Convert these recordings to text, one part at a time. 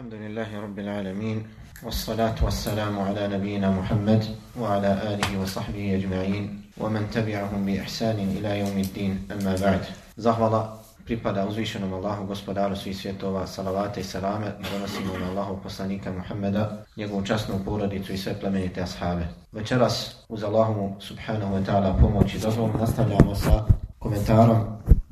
الحمد لله رب العالمين والصلاة والسلام على نبينا محمد وعلى آله وصحبه أجمعين ومن تبعهم بإحسان إلى يوم الدين أما بعد زهولا pripada uzvišenom Allahu, gospodaru svih svjetova, salavate i salame, donosimo na Allahu poslanika Muhammeda, njegovu časnu porodicu i sve plemenite ashabe. Večeras, uz Allahu subhanahu wa ta'ala pomoć i dozvom, nastavljamo sa komentarom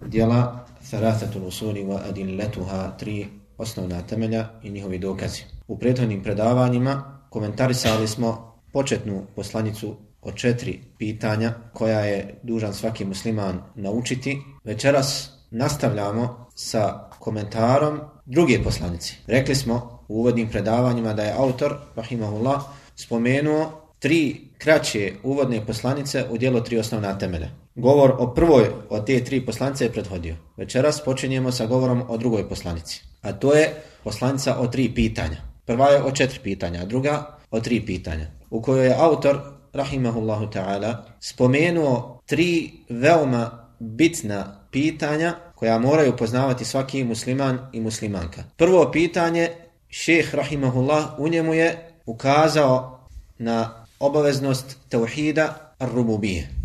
dijela Tharathatul usuli wa adilletuha tri osnovna temelja i njihovi dokazi. U prethodnim predavanjima komentarisali smo početnu poslanicu o četiri pitanja koja je dužan svaki musliman naučiti. Večeras nastavljamo sa komentarom druge poslanici. Rekli smo u uvodnim predavanjima da je autor, rahimahullah, spomenuo tri kraće uvodne poslanice u dijelo tri osnovna temelja. Govor o prvoj od te tri poslanice je prethodio. Večeras počinjemo sa govorom o drugoj poslanici. A to je poslanica o tri pitanja. Prva je o četiri pitanja, a druga o tri pitanja. U kojoj je autor, rahimahullahu ta'ala, spomenuo tri veoma bitna pitanja koja moraju poznavati svaki musliman i muslimanka. Prvo pitanje, šeh rahimahullah u njemu je ukazao na obaveznost tauhida ar-rububije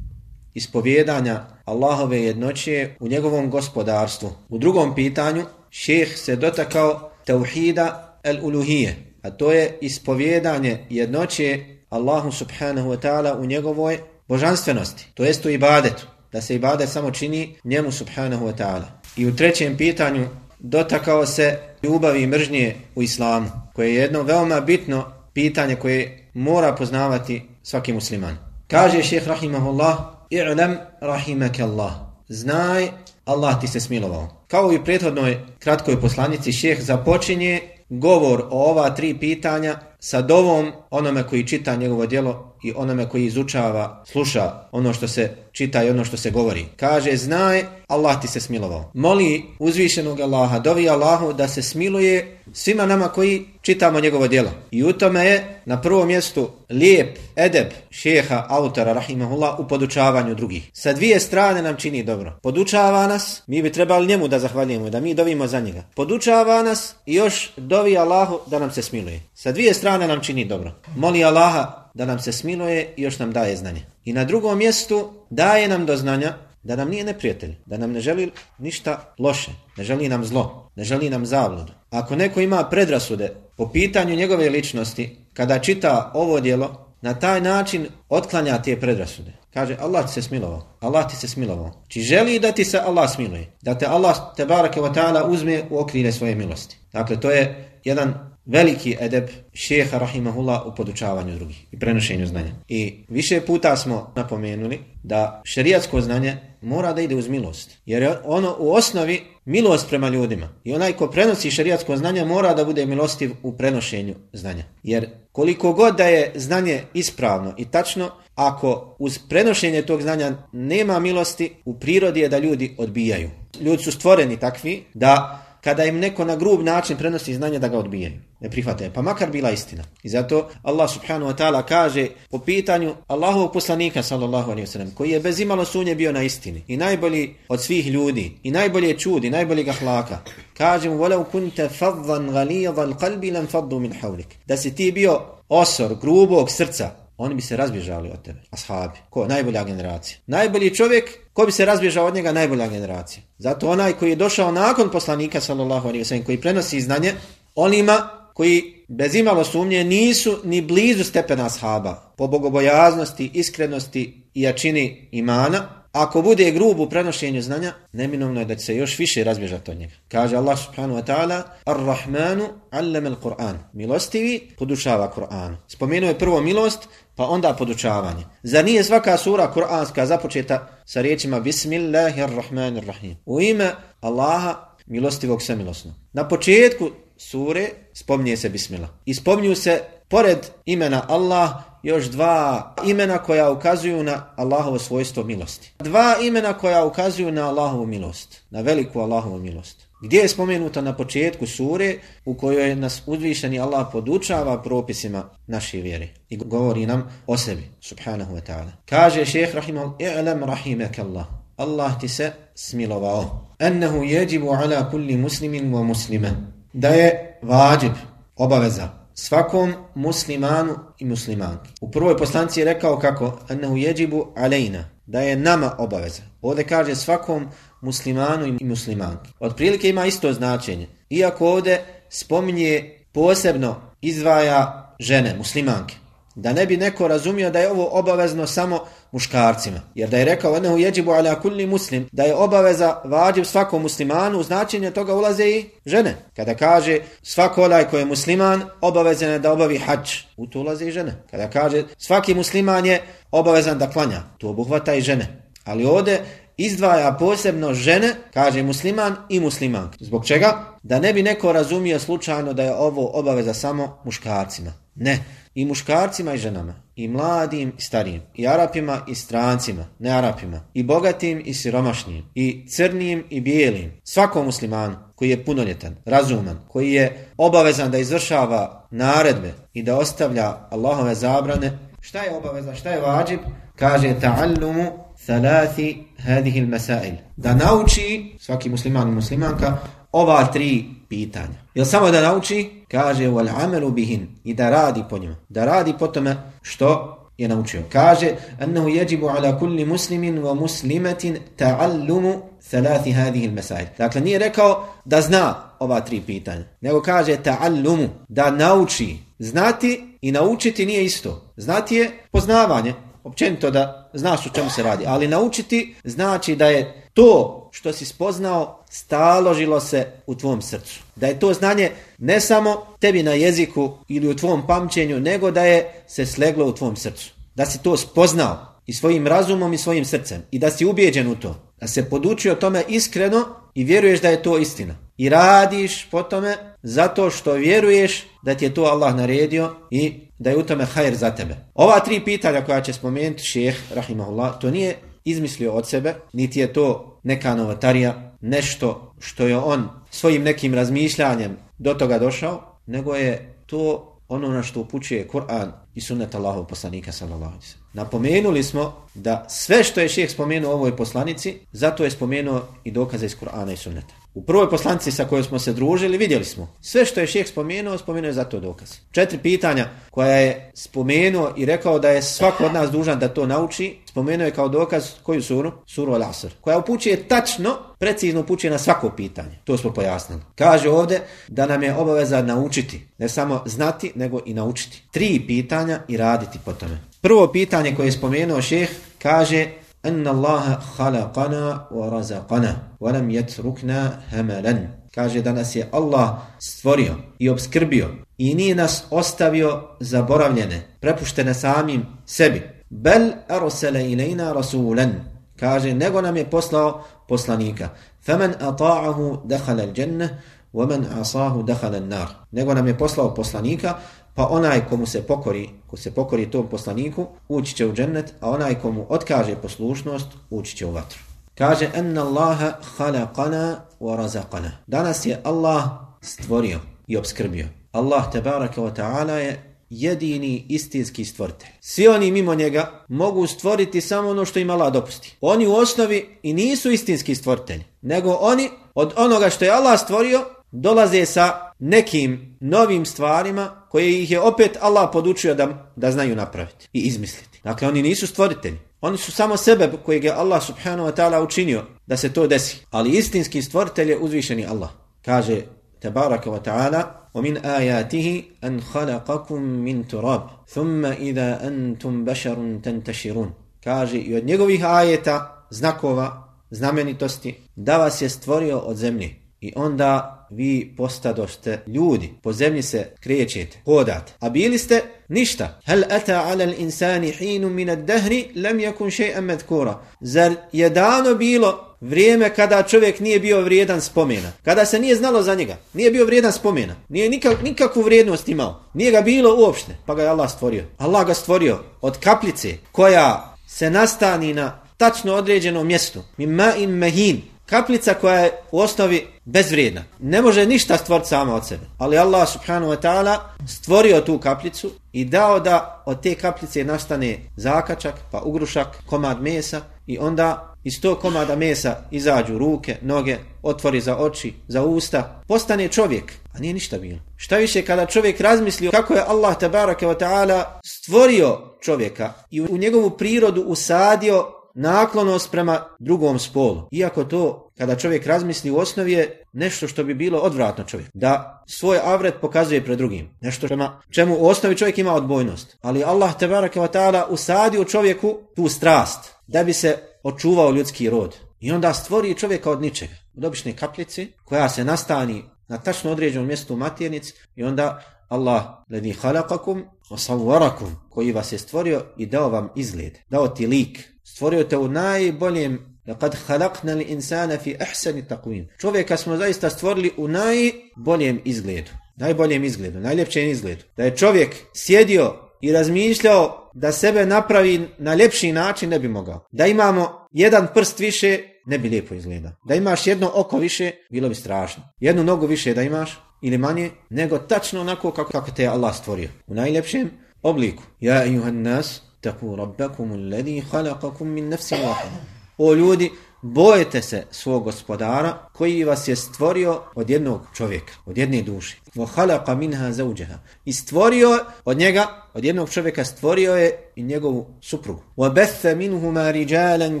ispovjedanja Allahove jednoće u njegovom gospodarstvu. U drugom pitanju šeheh se dotakao tauhida al-uluhije, a to je ispovjedanje jednoće Allahu subhanahu wa ta'ala u njegovoj božanstvenosti, to jest u ibadetu, da se ibadet samo čini njemu subhanahu wa ta'ala. I u trećem pitanju dotakao se ljubavi i mržnje u islamu, koje je jedno veoma bitno pitanje koje mora poznavati svaki musliman. Kaže šeheh rahimahullah, i'lam rahimake Allah. Znaj, Allah ti se smilovao. Kao i prethodnoj kratkoj poslanici, šeheh započinje govor o ova tri pitanja sa dovom onome koji čita njegovo djelo i onome koji izučava, sluša ono što se čita i ono što se govori. Kaže, znaj, Allah ti se smilovao. Moli uzvišenog Allaha, dovi Allahu da se smiluje svima nama koji čitamo njegovo djelo. I u tome je na prvom mjestu lijep edeb šeha, autora, rahimahullah, u podučavanju drugih. Sa dvije strane nam čini dobro. Podučava nas, mi bi trebali njemu da zahvaljujemo, da mi dovimo za njega. Podučava nas i još dovi Allahu da nam se smiluje. Sa dvije strane nam čini dobro. Moli Allaha da nam se smiluje i još nam daje znanje. I na drugom mjestu daje nam do znanja da nam nije neprijatelj, da nam ne želi ništa loše, ne želi nam zlo, ne želi nam zavludu. Ako neko ima predrasude po pitanju njegove ličnosti, kada čita ovo dijelo, na taj način otklanja te predrasude. Kaže, Allah ti se smilovao, Allah ti se smilovao. Či želi da ti se Allah smiluje, da te Allah te barake wa ta'ala uzme u okrile svoje milosti. Dakle, to je jedan veliki edeb šeha rahimahullah u podučavanju drugih i prenošenju znanja. I više puta smo napomenuli da šerijatsko znanje mora da ide uz milost. Jer je ono u osnovi milost prema ljudima. I onaj ko prenosi šerijatsko znanje mora da bude milostiv u prenošenju znanja. Jer koliko god da je znanje ispravno i tačno, ako uz prenošenje tog znanja nema milosti, u prirodi je da ljudi odbijaju. Ljudi su stvoreni takvi da kada im neko na grub način prenosi znanje da ga odbijaju, ne prihvataju, pa makar bila istina. I zato Allah subhanahu wa ta'ala kaže po pitanju Allahovog poslanika sallallahu alaihi wa sallam, koji je bez imalo sunje bio na istini i najbolji od svih ljudi i najbolje čudi, najbolji gahlaka, kaže mu volev kunte fadvan galijavan kalbi lam faddu min hawlik. Da si ti bio osor, grubog srca, oni bi se razbježali od tebe, ashabi. Ko? Najbolja generacija. Najbolji čovjek, ko bi se razbježao od njega? Najbolja generacija. Zato onaj koji je došao nakon poslanika, sallallahu alaihi wasallam, koji prenosi znanje, onima koji bez imalo sumnje nisu ni blizu stepena ashaba po bogobojaznosti, iskrenosti i jačini imana, Ako bude grub u prenošenju znanja, neminovno je da će se još više razbježati od njega. Kaže Allah subhanahu wa ta'ala Ar-Rahmanu allama al-Qur'an. Milostivi podučava Kur'an. Spomenuo je prvo milost, pa onda podučavanje. Zar nije svaka sura kur'anska započeta sa riječima Bismillahirrahmanirrahim. U ime Allaha milostivog samilosno. Na početku sure spominje se Bismillah. I spomnju se pored imena Allah još dva imena koja ukazuju na Allahovo svojstvo milosti. Dva imena koja ukazuju na Allahovu milost, na veliku Allahovu milost. Gdje je spomenuto na početku sure u kojoj nas uzvišeni Allah podučava propisima naše vjere i govori nam o sebi, subhanahu wa ta'ala. Kaže šeheh rahimahul, i'lam rahimek Allah. Allah ti se smilovao. Ennehu jeđibu ala kulli muslimin wa muslime. Da je vađib, obaveza, svakom muslimanu i muslimanki. U prvoj poslanci je rekao kako anahu jeđibu alejna, da je nama obaveza. Ovdje kaže svakom muslimanu i muslimanki. Otprilike ima isto značenje. Iako ovdje spominje posebno izdvaja žene, muslimanke. Da ne bi neko razumio da je ovo obavezno samo muškarcima. Jer da je rekao enehu jeđibu ala kulli muslim, da je obaveza vađib svakom muslimanu, u značenje toga ulaze i žene. Kada kaže svako onaj ko je musliman, obavezan je da obavi hač, u to ulaze i žene. Kada kaže svaki musliman je obavezan da klanja, to obuhvata i žene. Ali ovdje izdvaja posebno žene, kaže musliman i musliman. Zbog čega? Da ne bi neko razumio slučajno da je ovo obaveza samo muškarcima. Ne, i muškarcima i ženama, i mladim i starijim, i Arapima i strancima, ne Arapima, i bogatim i siromašnim, i crnim i bijelim, svakom muslimanu koji je punoljetan, razuman, koji je obavezan da izvršava naredbe i da ostavlja Allahove zabrane, šta je obaveza, šta je vađib? Kaže ta'allumu thalathi hadihi al-masail. Da nauči svaki musliman i muslimanka ova tri pitanja. Jel samo da nauči? Kaže wal amalu bihin i da radi po njima. Da radi po tome što je naučio. Kaže annahu yajibu ala kulli muslimin wa muslimatin ta'allumu thalathi hadhihi al-masail. Dakle nije rekao da zna ova tri pitanja, nego kaže ta'allumu da nauči. Znati i naučiti nije isto. Znati je poznavanje, općenito da znaš o čemu se radi, ali naučiti znači da je to što si spoznao staložilo se u tvom srcu. Da je to znanje ne samo tebi na jeziku ili u tvom pamćenju, nego da je se sleglo u tvom srcu. Da si to spoznao i svojim razumom i svojim srcem i da si ubijeđen u to. Da se podučio tome iskreno i vjeruješ da je to istina. I radiš po tome zato što vjeruješ da ti je to Allah naredio i da je u tome hajr za tebe. Ova tri pitanja koja će spomenuti šeheh, rahimahullah, to nije izmislio od sebe, niti je to neka novotarija, nešto što je on svojim nekim razmišljanjem do toga došao, nego je to ono na što upućuje Kur'an i sunnet Allahov poslanika sallallahu alejhi ve sellem. Napomenuli smo da sve što je šejh spomenuo ovoj poslanici, zato je spomenuo i dokaze iz Kur'ana i sunneta. U prvoj poslanici sa kojoj smo se družili vidjeli smo sve što je šijek spomenuo, spomenuo je za to dokaz. Četiri pitanja koja je spomenuo i rekao da je svako od nas dužan da to nauči, spomenuo je kao dokaz koju suru? Suru Al-Asr. Koja upućuje tačno, precizno upućuje na svako pitanje. To smo pojasnili. Kaže ovdje da nam je obaveza naučiti. Ne samo znati, nego i naučiti. Tri pitanja i raditi po tome. Prvo pitanje koje je spomenuo šeh kaže أن الله خلقنا ورزقنا ولم يتركنا هملا kaže da nas je Allah stvorio i obskrbio i nije nas ostavio zaboravljene, prepuštene samim sebi. Bel arsala ilajna rasulan. Kaže, nego nam je poslao poslanika. Faman ata'ahu dakhala al-jannah wa man asahu dakhala an-nar. Nego nam je poslao poslanika, pa onaj komu se pokori, ko se pokori tom poslaniku, ući će u džennet, a onaj komu otkaže poslušnost, ući će u vatru. Kaže, enna Allaha khalaqana wa razaqana. Danas je Allah stvorio i obskrbio. Allah, tebaraka wa ta'ala, je jedini istinski stvoritelj. Svi oni mimo njega mogu stvoriti samo ono što im Allah dopusti. Oni u osnovi i nisu istinski stvoritelji, nego oni od onoga što je Allah stvorio dolaze sa nekim novim stvarima koje ih je opet Allah podučio da, da znaju napraviti i izmisliti. Dakle, oni nisu stvoritelji. Oni su samo sebe kojeg je Allah subhanahu wa ta'ala učinio da se to desi. Ali istinski stvoritelj je uzvišeni Allah. Kaže tabaraka wa ta'ala ومن آياته أن خلقكم من تراب ثم إذا أنتم بشر تنتشرون kaže i od njegovih ajeta, znakova, znamenitosti, da vas je stvorio od zemlje i onda vi postadošte ljudi, po zemlji se krećete, hodate. A bili ste ništa. Hal ata ala insani hinu min ad-dahri lam yakun shay'an madhkura. Zar je dano bilo vrijeme kada čovjek nije bio vrijedan spomena. Kada se nije znalo za njega. Nije bio vrijedan spomena. Nije nikak, nikakvu vrijednost imao. Nije ga bilo uopšte. Pa ga je Allah stvorio. Allah ga stvorio od kaplice koja se nastani na tačno određenom mjestu. Mimma in mahin kaplica koja je u osnovi bezvrijedna. Ne može ništa stvoriti sama od sebe. Ali Allah subhanahu wa ta'ala stvorio tu kaplicu i dao da od te kaplice nastane zakačak, pa ugrušak, komad mesa i onda iz tog komada mesa izađu ruke, noge, otvori za oči, za usta. Postane čovjek. A nije ništa bilo. Šta više kada čovjek razmisli kako je Allah tabaraka wa ta'ala stvorio čovjeka i u njegovu prirodu usadio naklonost prema drugom spolu. Iako to, kada čovjek razmisli u osnovi je nešto što bi bilo odvratno čovjek. Da svoj avret pokazuje pred drugim. Nešto prema čemu u osnovi čovjek ima odbojnost. Ali Allah tebaraka wa ta'ala usadio čovjeku tu strast da bi se očuvao ljudski rod. I onda stvori čovjeka od ničega. Od obične kapljice koja se nastani na tačno određenom mjestu u maternici i onda Allah ledi halakakum osavvarakum koji vas je stvorio i dao vam izgled. Dao ti lik. Stvorio te u najboljem Laqad khalaqna al-insana fi ahsani taqwim. Čovjeka smo zaista stvorili u najboljem izgledu. Najboljem izgledu, najljepšem izgledu. Da je čovjek sjedio i razmišljao da sebe napravi na ljepši način ne bi mogao. Da imamo jedan prst više, ne bi lijepo izgleda. Da imaš jedno oko više, bilo bi strašno. Jednu nogu više da imaš, ili manje, nego tačno onako kako, kako te je Allah stvorio. U najljepšem obliku. Ja ayuhan nas, taku rabbakum alladhi khalaqakum min nafsin wahida. O ljudi, bojite se svog gospodara koji vas je stvorio od jednog čovjeka, od jedne duše. Wa khalaqa minha zawjaha. I stvorio od njega, od jednog čovjeka stvorio je i njegovu suprugu. Wa batha minhuma rijalan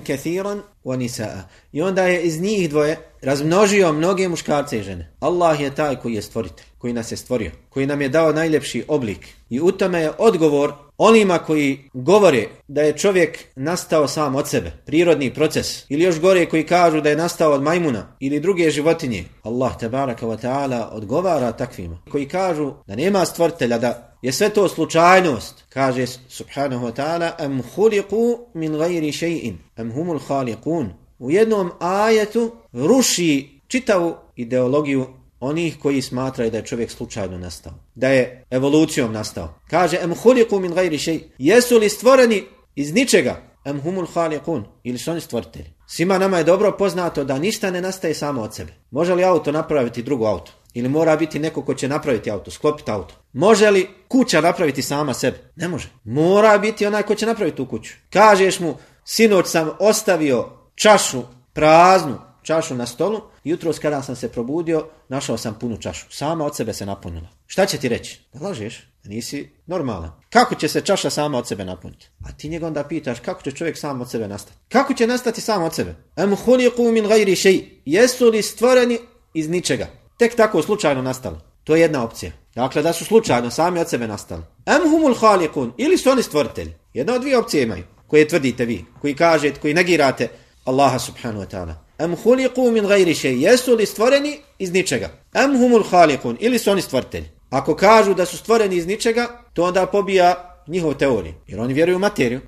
kathiran wa nisaa. I onda je iz njih dvoje razmnožio mnoge muškarce i žene. Allah je taj koji je stvoritelj, koji nas je stvorio, koji nam je dao najljepši oblik. I u tome je odgovor onima koji govore da je čovjek nastao sam od sebe, prirodni proces, ili još gore koji kažu da je nastao od majmuna ili druge životinje. Allah tabaraka wa ta'ala odgovara takvima. Koji kažu da nema stvoritelja, da je sve to slučajnost, kaže subhanahu wa ta'ala, am huliku min gajri še'in, am humul khaliqun. U jednom ajetu ruši čitavu ideologiju onih koji smatraju da je čovjek slučajno nastao, da je evolucijom nastao. Kaže, em huliku min gajri šej, jesu li stvoreni iz ničega? Em humul khaliqun, ili su oni stvoritelji? Svima nama je dobro poznato da ništa ne nastaje samo od sebe. Može li auto napraviti drugo auto? Ili mora biti neko ko će napraviti auto, sklopiti auto? Može li kuća napraviti sama sebe? Ne može. Mora biti onaj ko će napraviti tu kuću. Kažeš mu, sinoć sam ostavio čašu praznu, čašu na stolu, jutro kada sam se probudio, našao sam punu čašu. Sama od sebe se napunila. Šta će ti reći? Da lažeš? Nisi normalan. Kako će se čaša sama od sebe napuniti? A ti njega onda pitaš kako će čovjek sam od sebe nastati? Kako će nastati sam od sebe? Em huliku min gajri šeji. Jesu li stvoreni iz ničega? Tek tako slučajno nastali. To je jedna opcija. Dakle, da su slučajno sami od sebe nastali. Em humul halikun. Ili su oni stvoritelji. Jedna od dvije opcije imaju. Koje tvrdite vi. Koji kažete, koji negirate Allaha subhanahu wa ta'ala. Am khuliqu min ghairi shay? Jesu li stvoreni iz ničega? Am humul khaliqun? Ili su oni stvoritelji? Ako kažu da su stvoreni iz ničega, to onda pobija njihov teoriju. Jer oni vjeruju u materiju.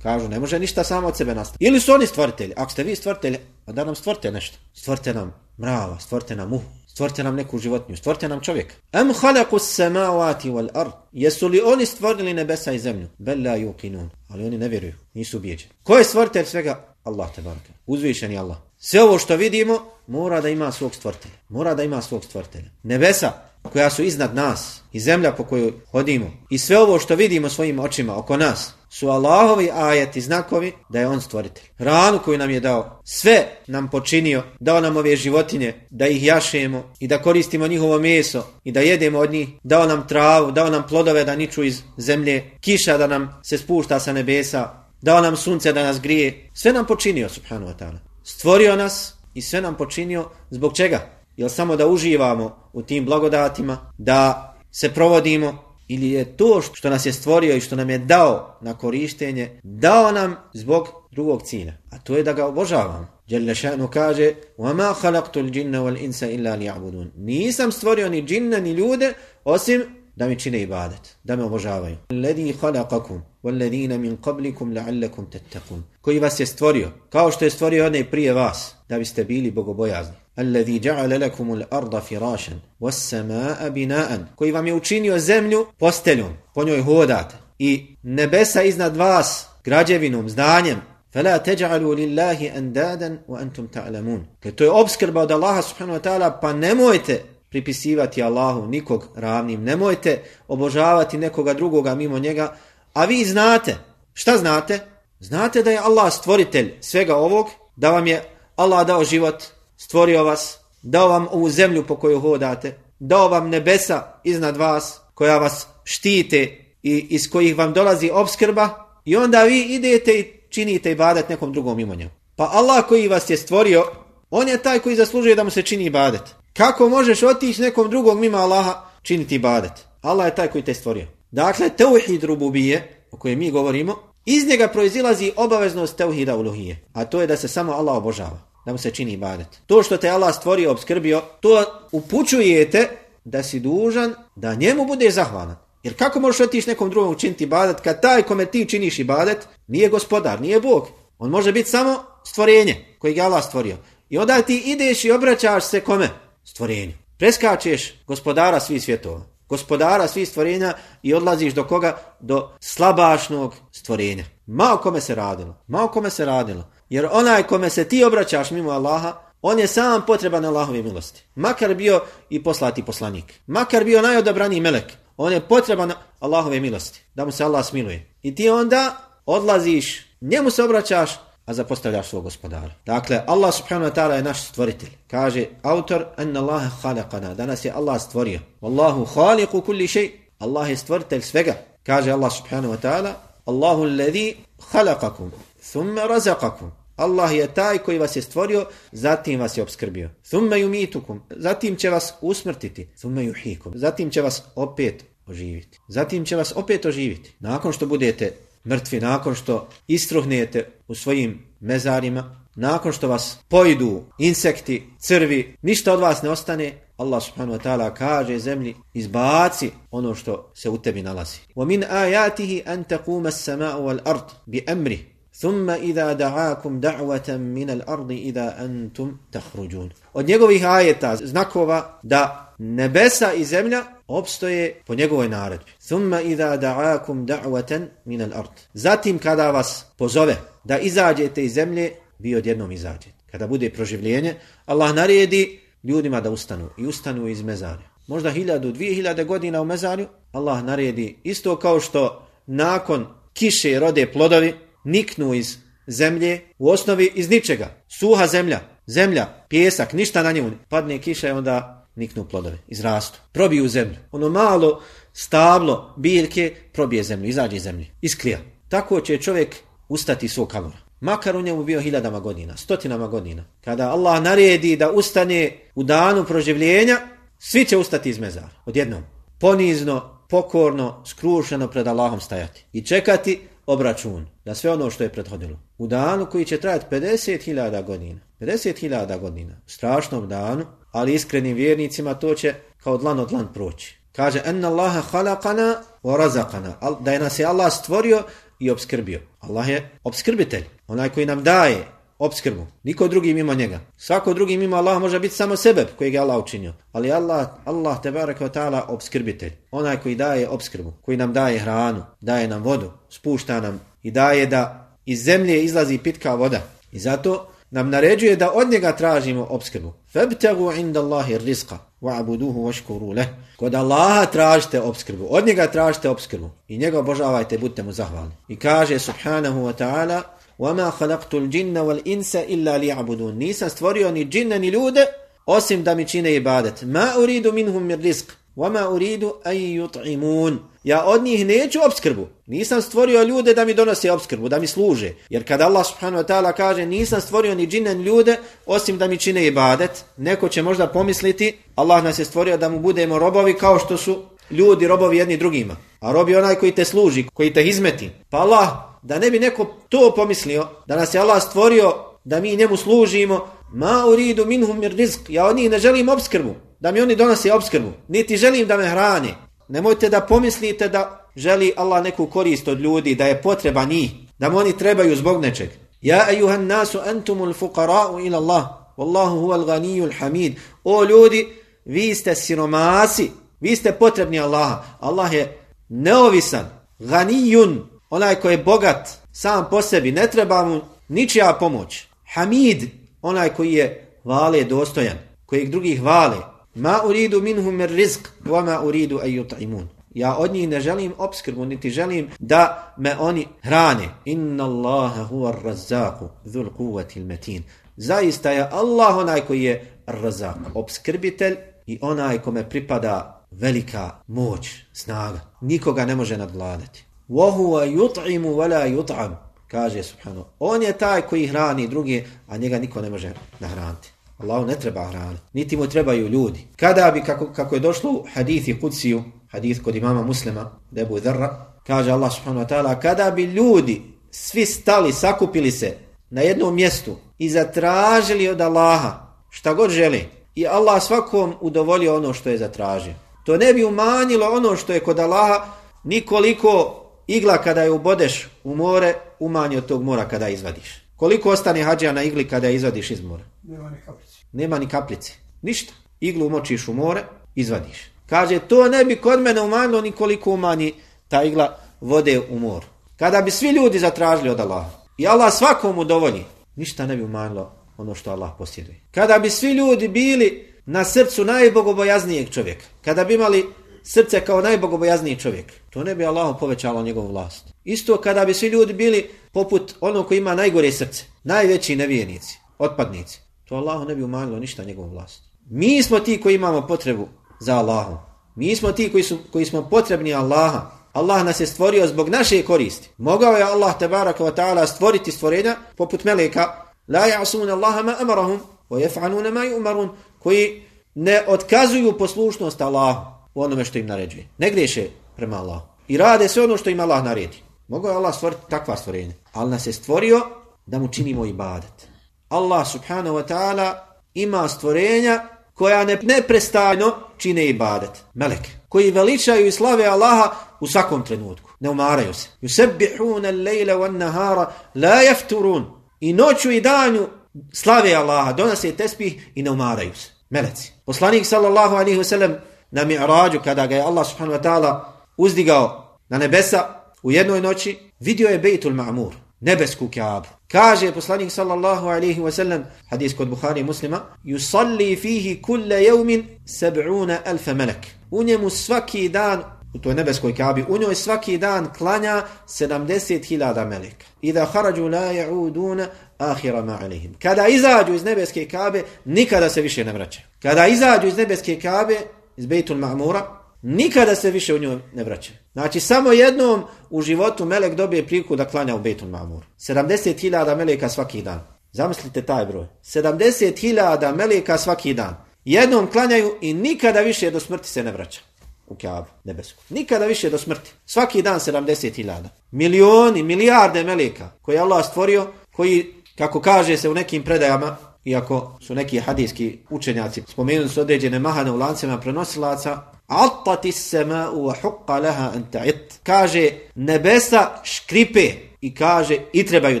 Kažu, ne može ništa samo od sebe nastati. Ili su oni stvoritelji? Ako ste vi stvoritelji, pa onda nam stvorite nešto. Stvorite nam mrava, stvorite nam muhu. Stvorite nam neku životinju, stvorite nam čovjeka. Am halaku samavati wal ard? Jesu li oni stvorili nebesa i zemlju? Bella yuqinun. Ali oni ne vjeruju, nisu ubijeđeni. Ko je stvoritelj svega? Allah te baraka. Uzvišeni Allah. Sve ovo što vidimo mora da ima svog stvoritelja. Mora da ima svog stvoritelja. Nebesa koja su iznad nas i zemlja po kojoj hodimo i sve ovo što vidimo svojim očima oko nas su Allahovi ajeti znakovi da je on stvoritelj. Ranu koju nam je dao, sve nam počinio, dao nam ove životinje da ih jašemo i da koristimo njihovo meso i da jedemo od njih, dao nam travu, dao nam plodove da niču iz zemlje, kiša da nam se spušta sa nebesa, dao nam sunce da nas grije, sve nam počinio, subhanu wa ta'ala. Stvorio nas i sve nam počinio, zbog čega? Jel samo da uživamo u tim blagodatima, da se provodimo, ili je to što nas je stvorio i što nam je dao na korištenje, dao nam zbog drugog cilja, a to je da ga obožavamo. Jelle še'nu kaže وَمَا خَلَقْتُ الْجِنَّ وَالْإِنْسَ إِلَّا لِيَعْبُدُونَ Nisam stvorio ni džinna ni ljude osim da mi čine ibadet, da me obožavaju. Ledi khalaqakum walladina min qablikum la'allakum tattaqun. Koji vas je stvorio, kao što je stvorio one prije vas, da biste bili bogobojazni. الذي جعل لكم الأرض فراشا والسماء بناء. Koji vam je učinio zemlju posteljom, po njoj hodate i nebesa iznad vas građevinom, zdanjem. فلا تجعلوا لله اندادا وانتم تعلمون. To je obskrba od Allaha subhanahu wa ta'ala, pa nemojte pripisivati Allahu nikog ravnim. Nemojte obožavati nekoga drugoga mimo njega. A vi znate, šta znate? Znate da je Allah stvoritelj svega ovog, da vam je Allah dao život, stvorio vas, dao vam ovu zemlju po kojoj hodate, dao vam nebesa iznad vas, koja vas štite i iz kojih vam dolazi obskrba i onda vi idete i činite ibadet nekom drugom mimo. Pa Allah koji vas je stvorio, on je taj koji zaslužuje da mu se čini ibadet. Kako možeš otići nekom drugom mimo Allaha činiti ibadet? Allah je taj koji te stvorio. Dakle, teuhid rububije, o kojem mi govorimo, iz njega proizilazi obaveznost teuhida uluhije. A to je da se samo Allah obožava, da mu se čini ibadet. To što te Allah stvorio, obskrbio, to upućujete da si dužan da njemu bude zahvalan. Jer kako možeš otići nekom drugom učiniti ibadet kad taj kome ti činiš ibadet nije gospodar, nije Bog. On može biti samo stvorenje koje je Allah stvorio. I onda ti ideš i obraćaš se kome? Stvorenju. Preskačeš gospodara svih svjetova. Gospodara svih stvorenja i odlaziš do koga? Do slabašnog stvorenja. Malo kome se radilo. Malo kome se radilo. Jer onaj kome se ti obraćaš mimo Allaha, on je sam potreban Allahove milosti. Makar bio i poslati poslanik. Makar bio najodabraniji melek. On je potreban Allahove milosti. Da mu se Allah smiluje. I ti onda odlaziš, njemu se obraćaš, a zapostavljaš svog gospodara. Dakle, Allah subhanahu wa ta'ala je naš stvoritelj. Kaže autor, enna Allahe khalaqana. Danas je Allah stvorio. Wallahu khaliqu kulli šej. Allah je stvoritelj svega. Kaže Allah subhanahu wa ta'ala, Allahu alladhi khalaqakum, thumma razaqakum. Allah je taj koji vas je stvorio, zatim vas je obskrbio. Thumma yumitukum, zatim će vas usmrtiti. Thumma yuhikum, zatim će vas opet oživiti. Zatim će vas opet oživiti. Nakon što budete mrtvi, nakon što istruhnete u svojim mezarima, nakon što vas pojidu insekti, crvi, ništa od vas ne ostane, Allah subhanahu wa ta'ala kaže zemlji, izbaci ono što se u tebi nalazi. وَمِنْ آيَاتِهِ أَن تَقُومَ السَّمَاءُ وَالْأَرْضِ بِأَمْرِهِ ثم إذا دعاكم دعوة من الأرض إذا أنتم تخرجون od njegovih ajeta znakova da nebesa i zemlja opstoje po njegovoj naredbi. Thumma idha da'akum da'watan min al-ard. Zatim kada vas pozove da izađete iz zemlje, vi odjednom izađete. Kada bude proživljenje, Allah naredi ljudima da ustanu i ustanu iz mezarja. Možda hiljadu, dvije hiljade godina u mezarju, Allah naredi isto kao što nakon kiše rode plodovi, niknu iz zemlje, u osnovi iz ničega. Suha zemlja, zemlja, pjesak, ništa na njemu. Padne kiša i onda niknu plodove, izrastu. Probiju zemlju. Ono malo stablo, biljke, probije zemlju, izađe iz zemlje, isklija. Tako će čovjek ustati svog kamora. Makar u njemu bio hiljadama godina, stotinama godina. Kada Allah naredi da ustane u danu proživljenja, svi će ustati iz mezara. Odjednom. Ponizno, pokorno, skrušeno pred Allahom stajati. I čekati obračun na sve ono što je prethodilo. U danu koji će trajati 50.000 godina. 50.000 godina. U strašnom danu, ali iskrenim vjernicima to će kao dlan od dlan proći. Kaže, enna Allaha halakana wa razakana. Da je nas je Allah stvorio i obskrbio. Allah je obskrbitelj. Onaj koji nam daje obskrbu. Niko drugi mimo njega. Svako drugi mimo Allah može biti samo sebe koji je Allah učinio. Ali Allah, Allah te baraka ta'ala obskrbitelj. Onaj koji daje obskrbu. Koji nam daje hranu. Daje nam vodu. Spušta nam. I daje da iz zemlje izlazi pitka voda. I zato nam naređuje da od njega tražimo obskrbu. Fabtagu inda Allahi rizqa wa'buduhu washkuru leh. Kod Allaha tražite obskrbu. Od njega tražite obskrbu. I njega obožavajte, budite mu zahvalni. I kaže subhanahu wa ta'ala وَمَا خَلَقْتُ الْجِنَّ وَالْإِنْسَ إِلَّا لِيَعْبُدُونَ Nisam stvorio ni džinne ni ljude osim da mi čine ibadet. Ma uridu minhum mir rizq. Wama uridu an yut'imun. Ja od njih neću obskrbu. Nisam stvorio ljude da mi donose obskrbu, da mi služe. Jer kad Allah subhanahu wa ta'ala kaže nisam stvorio ni džinne ni ljude osim da mi čine ibadet, neko će možda pomisliti Allah nas je stvorio da mu budemo robovi kao što su ljudi robovi jedni drugima. A robi onaj koji te služi, koji te izmeti. Pa Allah da ne bi neko to pomislio, da nas je Allah stvorio da mi njemu služimo, ma uridu minhum mir rizq, ja od njih ne želim obskrbu, da mi oni donose obskrbu, niti želim da me hrane. Nemojte da pomislite da želi Allah neku korist od ljudi, da je potreba njih, da mu oni trebaju zbog nečeg. Ja ejuhan nasu entumul fuqara'u ila Allah, wallahu huval ganijul hamid. O ljudi, vi ste siromasi, vi ste potrebni Allaha. Allah je neovisan, ganijun, onaj koji je bogat sam po sebi, ne treba mu ničija pomoć. Hamid, onaj koji je vale dostojan, kojeg drugi hvale. Ma uridu minhum mir rizq, wa ma uridu ayyut'imun. Ja od njih ne želim obskrbu, niti želim da me oni hrane. Inna Allaha huwa ar-razzaqu dhul quwwati al-matin. Zaista je Allah onaj koji je razak, obskrbitelj, i onaj kome pripada velika moć, snaga. Nikoga ne može nadvladati. وَهُوَ yut'imu وَلَا yut'am, kaže subhano. On je taj koji hrani druge, a njega niko ne može nahraniti. Allahu ne treba hrana, niti mu trebaju ljudi. Kada bi, kako, kako je došlo u hadithi Kudsiju, hadith kod imama muslima, debu dharra, kaže Allah subhanahu wa ta'ala, kada bi ljudi svi stali, sakupili se na jednom mjestu i zatražili od Allaha šta god želi, i Allah svakom udovolio ono što je zatražio. To ne bi umanjilo ono što je kod Allaha nikoliko igla kada je ubodeš u more, umanjio tog mora kada izvadiš. Koliko ostane hađija na igli kada je izvadiš iz mora? Nema ni kaplice. Nema ni kaplice. Ništa. Iglu umočiš u more, izvadiš. Kaže, to ne bi kod mene umanjilo nikoliko umanji ta igla vode u moru. Kada bi svi ljudi zatražili od Allaha i Allah svakom udovolji, ništa ne bi umanjilo ono što Allah posjeduje. Kada bi svi ljudi bili na srcu najbogobojaznijeg čovjeka, kada bi imali srce kao najbogobojazniji čovjek, to ne bi Allah povećalo njegovu vlast. Isto kada bi svi ljudi bili poput onog koji ima najgore srce, najveći nevijenici, otpadnici, to Allah ne bi umanjilo ništa njegovu vlast. Mi smo ti koji imamo potrebu za Allahom. Mi smo ti koji, su, koji smo potrebni Allaha. Allah nas je stvorio zbog naše koristi. Mogao je Allah tabaraka wa ta'ala stvoriti stvorenja poput meleka La ja'asun Allaha ma amarahum wa yaf'aluna ma yu'marun koji ne otkazuju poslušnost Allahu u onome što im naređuje. Ne griješe prema Allahu. I rade sve ono što im Allah naredi. Mogao je Allah stvoriti takva stvorenja. Ali nas je stvorio da mu činimo ibadet. Allah subhanahu wa ta'ala ima stvorenja koja ne neprestajno čine ibadet. Meleke. Koji veličaju i slave Allaha u svakom trenutku. Ne umaraju se. Yusebbihuna al-layla wan-nahara la yafturun. I noću i danju slave Allaha, donose tespih i ne umaraju se. Meleci. Poslanik sallallahu alaihi wa sallam na mi'rađu kada ga je Allah subhanahu wa ta'ala uzdigao na nebesa u jednoj noći, vidio je Bejtul Ma'mur, nebesku Kaabu. Kaže poslanik sallallahu alaihi wa sallam, hadis kod Bukhari i muslima, yusalli fihi kulle jevmin seb'una alfa melek. U njemu svaki dan u toj nebeskoj kabi, u njoj svaki dan klanja 70.000 meleka. Ida harađu la ja'uduna ahira ma'alihim. Kada izađu iz nebeske kabe, nikada se više ne vraćaju. Kada izađu iz nebeske kabe, iz Bejtul Ma'mura, nikada se više u njoj ne vraća. Znači, samo jednom u životu melek dobije priliku da klanja u Bejtul Ma'mur. 70.000 meleka svaki dan. Zamislite taj broj. 70.000 meleka svaki dan. Jednom klanjaju i nikada više do smrti se ne vraća u Kaabu nebesku. Nikada više do smrti. Svaki dan 70.000. Milioni, milijarde meleka koje Allah stvorio, koji, kako kaže se u nekim predajama, iako su neki hadijski učenjaci spomenuli su određene mahane u lancima prenosilaca, Attati sema u laha an ta'it. Kaže, nebesa škripe i kaže, i trebaju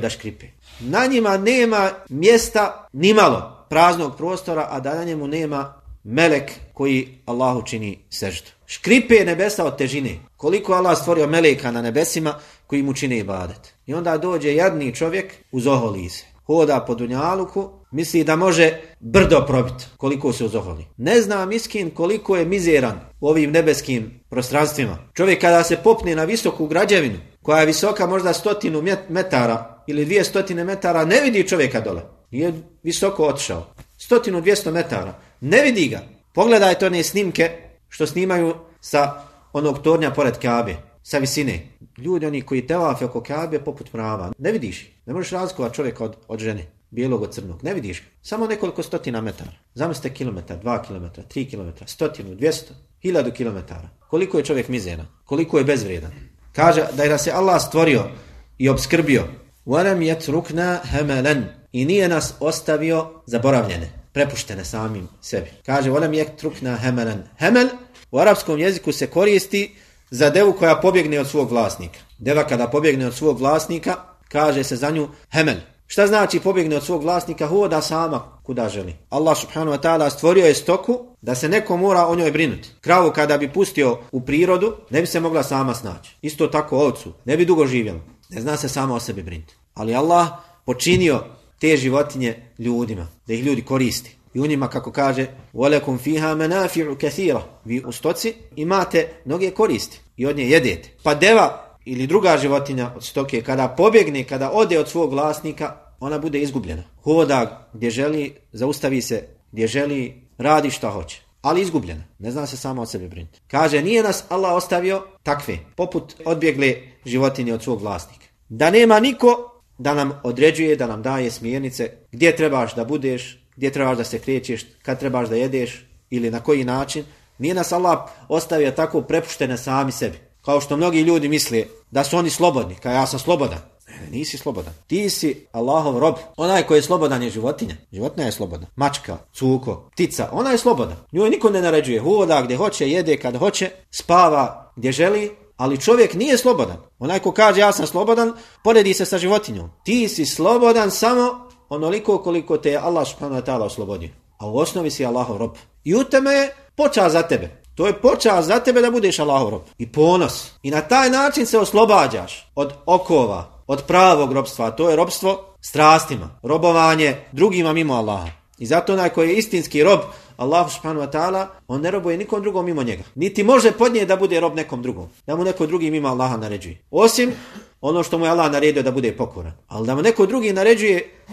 da škripe. Na njima nema mjesta nimalo praznog prostora, a da na njemu nema melek koji Allahu čini seždu. Škripe nebesa od težine. Koliko Allah stvorio meleka na nebesima koji mu čine ibadet. I onda dođe jadni čovjek uz oholize. Hoda po dunjaluku, misli da može brdo probiti koliko se uzoholi. Ne zna miskin koliko je mizeran u ovim nebeskim prostranstvima. Čovjek kada se popne na visoku građevinu, koja je visoka možda stotinu metara ili dvije stotine metara, ne vidi čovjeka dole. Nije visoko otišao. Stotinu, dvijesto metara. Ne vidi ga. Pogledajte one snimke što snimaju sa onog tornja pored Kabe, sa visine. Ljudi oni koji tevafe oko Kabe poput mrava. Ne vidiš. Ne možeš razgovati čovjeka od, od žene bijelog od crnog. Ne vidiš ga. Samo nekoliko stotina metara. Zamislite kilometar, dva kilometra, tri kilometra, stotinu, dvijesto, hiljadu kilometara. Koliko je čovjek mizena? Koliko je bezvrijedan? Kaže da je da se Allah stvorio i obskrbio. وَلَمْ يَتْرُكْنَا هَمَلًا I nije nas ostavio zaboravljene, prepuštene samim sebi. Kaže وَلَمْ يَتْرُكْنَا هَمَلًا Hemel u arapskom jeziku se koristi za devu koja pobjegne od svog vlasnika. Deva kada pobjegne od svog vlasnika, kaže se za nju hemel. Šta znači pobjegne od svog vlasnika? Hoda sama kuda želi. Allah subhanahu wa ta'ala stvorio je stoku da se neko mora o njoj brinuti. Kravu kada bi pustio u prirodu, ne bi se mogla sama snaći. Isto tako ovcu, ne bi dugo živjela. Ne zna se sama o sebi brinuti. Ali Allah počinio te životinje ljudima, da ih ljudi koristi. I u njima, kako kaže, وَلَكُمْ فِيهَا مَنَافِعُ كَثِيرًا Vi u stoci imate mnoge koristi i od nje jedete. Pa deva ili druga životinja od stoke, kada pobjegne, kada ode od svog vlasnika, ona bude izgubljena. Hoda gdje želi, zaustavi se gdje želi, radi šta hoće. ali izgubljena. Ne zna se samo od sebe brinuti. Kaže, nije nas Allah ostavio takve, poput odbjegle životinje od svog vlasnika. Da nema niko da nam određuje, da nam daje smjernice gdje trebaš da budeš, gdje trebaš da se krećeš, kad trebaš da jedeš ili na koji način. Nije nas Allah ostavio tako prepuštene sami sebi. Kao što mnogi ljudi misle da su oni slobodni, kao ja sam slobodan. Ne, nisi slobodan. Ti si Allahov rob. Onaj koji je slobodan je životinja. Životinja je slobodna. Mačka, cuko, ptica, ona je slobodan. Njoj niko ne naređuje. Hoda gdje hoće, jede kad hoće, spava gdje želi, ali čovjek nije slobodan. Onaj ko kaže ja sam slobodan, poredi se sa životinjom. Ti si slobodan samo onoliko koliko te je Allah subhanahu wa ta'ala oslobodio. A u osnovi si Allahov rob. I u teme je počas za tebe. To je počas za tebe da budeš Allahov rob. I ponos. I na taj način se oslobađaš od okova, od pravog robstva. To je robstvo strastima. Robovanje drugima mimo Allaha. I zato onaj koji je istinski rob Allahu subhanahu wa ta'ala, on ne robuje nikom drugom mimo njega. Niti može podnije da bude rob nekom drugom. Da mu neko drugi mimo Allaha naređuje. Osim ono što mu je Allah naredio da bude pokoran. Ali da mu neko drugi naređuje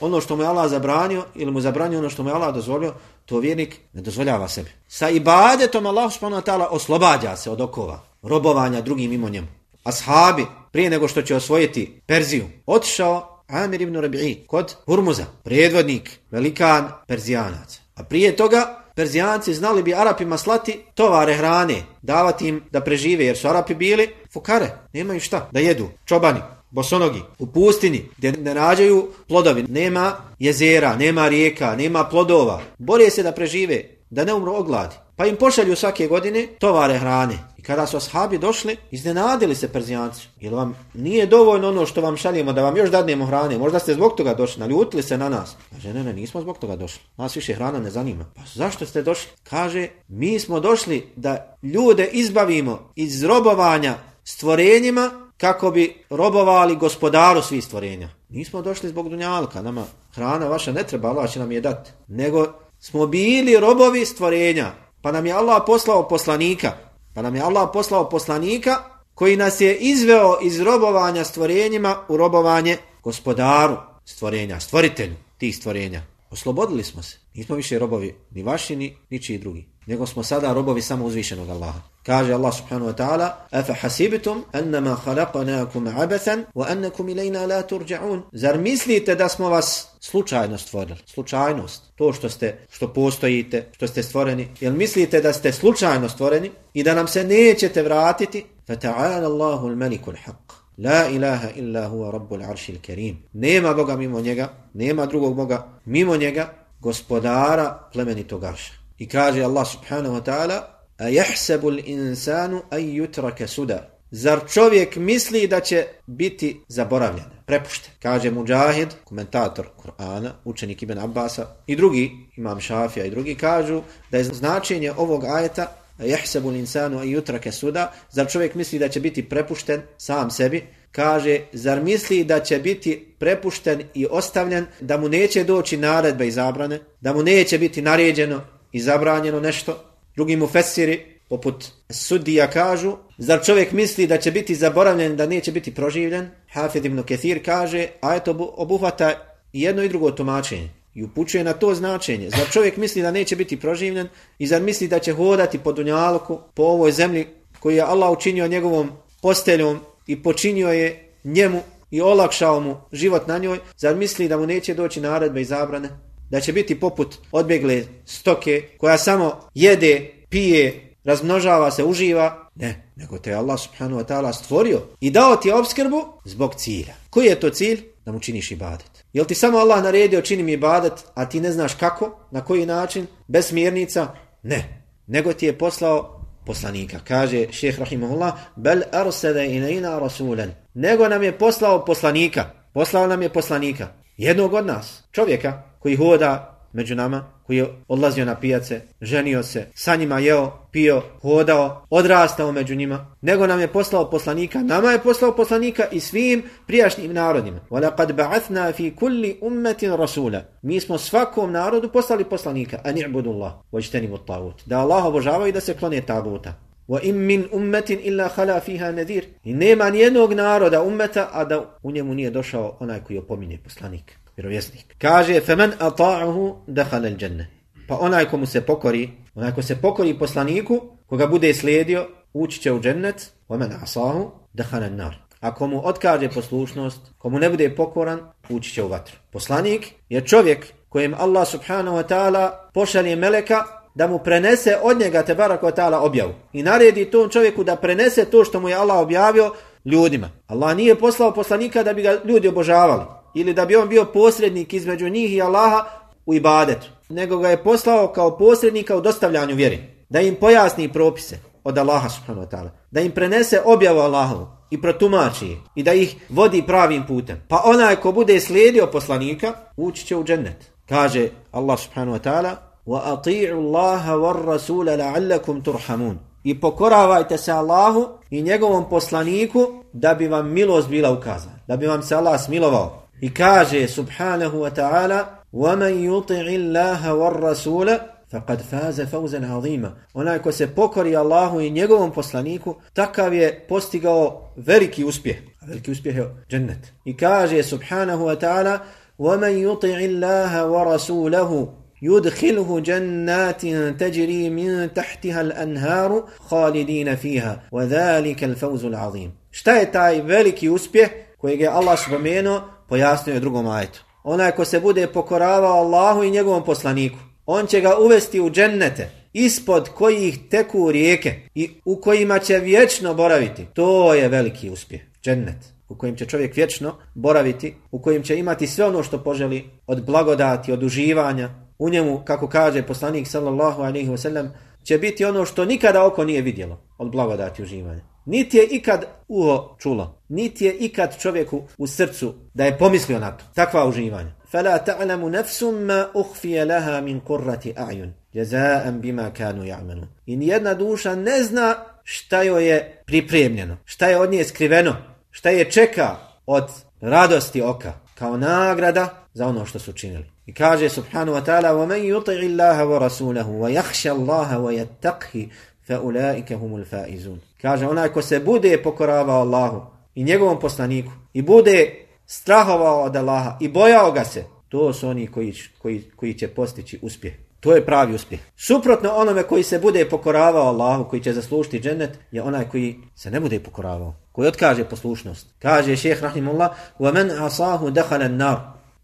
ono što mu je Allah zabranio ili mu zabranio ono što mu je Allah dozvolio, to vjernik ne dozvoljava sebi. Sa ibadetom Allah subhanahu wa ta'ala oslobađa se od okova robovanja drugim mimo njemu. Ashabi, prije nego što će osvojiti Perziju, otišao Amir ibn Rabi'i kod Hurmuza, predvodnik, velikan Perzijanac. A prije toga Perzijanci znali bi Arapima slati tovare hrane, davati im da prežive, jer su Arapi bili fukare, nemaju šta da jedu, čobani, bosonogi, u pustini, gdje ne rađaju plodovi, nema jezera, nema rijeka, nema plodova, bolje se da prežive, da ne umru ogladi. Pa im pošalju svake godine tovare hrane. I kada su ashabi došli, iznenadili se Perzijanci. Jer vam nije dovoljno ono što vam šaljemo da vam još dadnemo hrane. Možda ste zbog toga došli, naljutili se na nas. Pa kaže, ne, ne, nismo zbog toga došli. Nas više hrana ne zanima. Pa zašto ste došli? Kaže, mi smo došli da ljude izbavimo iz robovanja stvorenjima kako bi robovali gospodaru svih stvorenja. Nismo došli zbog dunjalka, nama hrana vaša ne treba, Allah će nam je dati. Nego smo bili robovi stvorenja, pa nam je Allah poslao poslanika, pa nam je Allah poslao poslanika koji nas je izveo iz robovanja stvorenjima u robovanje gospodaru stvorenja, stvoritelju tih stvorenja. Oslobodili smo se. Nismo više robovi ni vaši, ni ničiji drugi. Nego smo sada robovi samo uzvišenog Allaha. Kaže Allah subhanahu wa ta'ala Afa hasibitum annama khalaqnakum abathan wa annakum ilayna la turja'un Zar mislite da smo vas slučajno stvorili? Slučajnost. To što ste, što postojite, što ste stvoreni. Jel mislite da ste slučajno stvoreni i da nam se nećete vratiti? Fa ta'ala Allahu al-maliku al-haq. La ilaha illa huwa rabbul arshil karim. Nema Boga mimo njega, nema drugog Boga mimo njega, gospodara plemenitog arša. I kaže Allah subhanahu wa ta'ala, a jahsebu l'insanu a jutrake suda. Zar čovjek misli da će biti zaboravljen, prepušten? Kaže Mujahid, komentator Kur'ana, učenik Ibn Abbasa i drugi, imam Šafija i drugi, kažu da je značenje ovog ajeta jahsebu l'insanu a jutrake suda. Zar čovjek misli da će biti prepušten sam sebi? Kaže, zar misli da će biti prepušten i ostavljen, da mu neće doći naredbe i zabrane, da mu neće biti naređeno i zabranjeno nešto? Drugi mu fesiri, poput sudija kažu, zar čovjek misli da će biti zaboravljen, da neće biti proživljen? Hafid ibn Kethir kaže, a eto obuhvata jedno i drugo tumačenje. I upućuje na to značenje. Zar čovjek misli da neće biti proživljen i zar misli da će hodati po dunjalku, po ovoj zemlji koju je Allah učinio njegovom posteljom i počinio je njemu i olakšao mu život na njoj, zar misli da mu neće doći naredbe i zabrane? Da će biti poput odbjegle stoke koja samo jede, pije, razmnožava se, uživa. Ne, nego te Allah subhanahu wa ta'ala stvorio i dao ti obskrbu zbog cilja. Koji je to cilj? Da mu činiš ibadet. Jel ti samo Allah naredio čini mi ibadet, a ti ne znaš kako, na koji način, bez smjernica? Ne, nego ti je poslao poslanika. Kaže šeheh rahimahullah, bel arsede inayna rasulen. Nego nam je poslao poslanika. Poslao nam je poslanika. Jednog od nas, čovjeka, koji hoda među nama, koji je odlazio na pijace, ženio se, sa njima jeo, pio, hodao, odrastao među njima, nego nam je poslao poslanika, nama je poslao poslanika i svim prijašnjim narodima. وَلَقَدْ بَعَثْنَا فِي كُلِّ أُمَّةٍ رَسُولًا Mi smo svakom narodu poslali poslanika, a ni'budu Allah, وَجْتَنِمُ الطَّاغُوتِ Da Allah obožava i da se klone taguta. Wa im min ummetin illa khala fiha nadir. I nema ni jednog naroda ummeta a da u njemu nije došao onaj koji opominje poslanik vjerovjesnik. Kaže, femen ata'ahu dehal al dženne. Pa onaj komu se pokori, onaj ko se pokori poslaniku, koga bude slijedio, ući će u džennet, omen asahu, dahanan nar. A komu otkaže poslušnost, komu ne bude pokoran, ući će u vatru. Poslanik je čovjek kojem Allah subhanahu wa ta'ala pošalje meleka da mu prenese od njega te barak wa ta'ala objavu. I naredi tom čovjeku da prenese to što mu je Allah objavio ljudima. Allah nije poslao poslanika da bi ga ljudi obožavali ili da bi on bio posrednik između njih i Allaha u ibadetu, nego ga je poslao kao posrednika u dostavljanju vjeri, da im pojasni propise od Allaha subhanahu wa ta'ala, da im prenese objavu Allahovu i protumači i da ih vodi pravim putem. Pa onaj ko bude slijedio poslanika, ući će u džennet. Kaže Allah subhanahu wa ta'ala, وَأَطِيعُ اللَّهَ وَالرَّسُولَ لَعَلَّكُمْ تُرْحَمُونَ I pokoravajte se Allahu i njegovom poslaniku da bi vam milost bila ukazana, da bi vam se Allah smilovao. I kaže subhanahu wa ta'ala, وَمَنْ يُطِعِ اللَّهَ وَالرَّسُولَ faqad faza fawzan azima onaj ko se pokori Allahu i njegovom poslaniku takav je postigao veliki uspjeh veliki uspjeh je džennet i kaže subhanahu wa ta'ala ومن يطع الله ورسوله يدخله جنات تجري من تحتها الأنهار خالدين فيها وذلك الفوز العظيم šta je taj veliki uspjeh kojeg je Allah spomenuo pojasnio je drugom ajetu onaj ko se bude pokoravao Allahu i njegovom poslaniku on će ga uvesti u džennete, ispod kojih teku rijeke i u kojima će vječno boraviti. To je veliki uspjeh. Džennet u kojem će čovjek vječno boraviti, u kojem će imati sve ono što poželi od blagodati, od uživanja. U njemu, kako kaže poslanik sallallahu alaihi wasallam, će biti ono što nikada oko nije vidjelo od blagodati uživanja. Niti je ikad uho čulo, niti je ikad čovjeku u srcu da je pomislio na to. Takva uživanja. فلا تعلم نفس ما أخفي لها من قرة أعين جزاء بما كانوا يعملون إن jedna duša ne zna šta joj je pripremljeno, šta je od nje skriveno, šta je čeka od radosti oka, kao nagrada za ono što su činili. I kaže subhanu wa ta'ala وَمَنْ يُطِعِ اللَّهَ وَرَسُولَهُ وَيَخْشَ اللَّهَ وَيَتَّقْهِ فَأُولَٰئِكَ هُمُ الْفَائِزُونَ Kaže onaj ko se bude pokoravao Allahu i njegovom poslaniku i bude strahovao od Allaha i bojao ga se, to su oni koji, koji, koji će postići uspjeh. To je pravi uspjeh. Suprotno onome koji se bude pokoravao Allahu, koji će zaslušiti džennet, je onaj koji se ne bude pokoravao, koji otkaže poslušnost. Kaže šeheh rahimullah, وَمَنْ عَصَاهُ دَخَلَ النَّارِ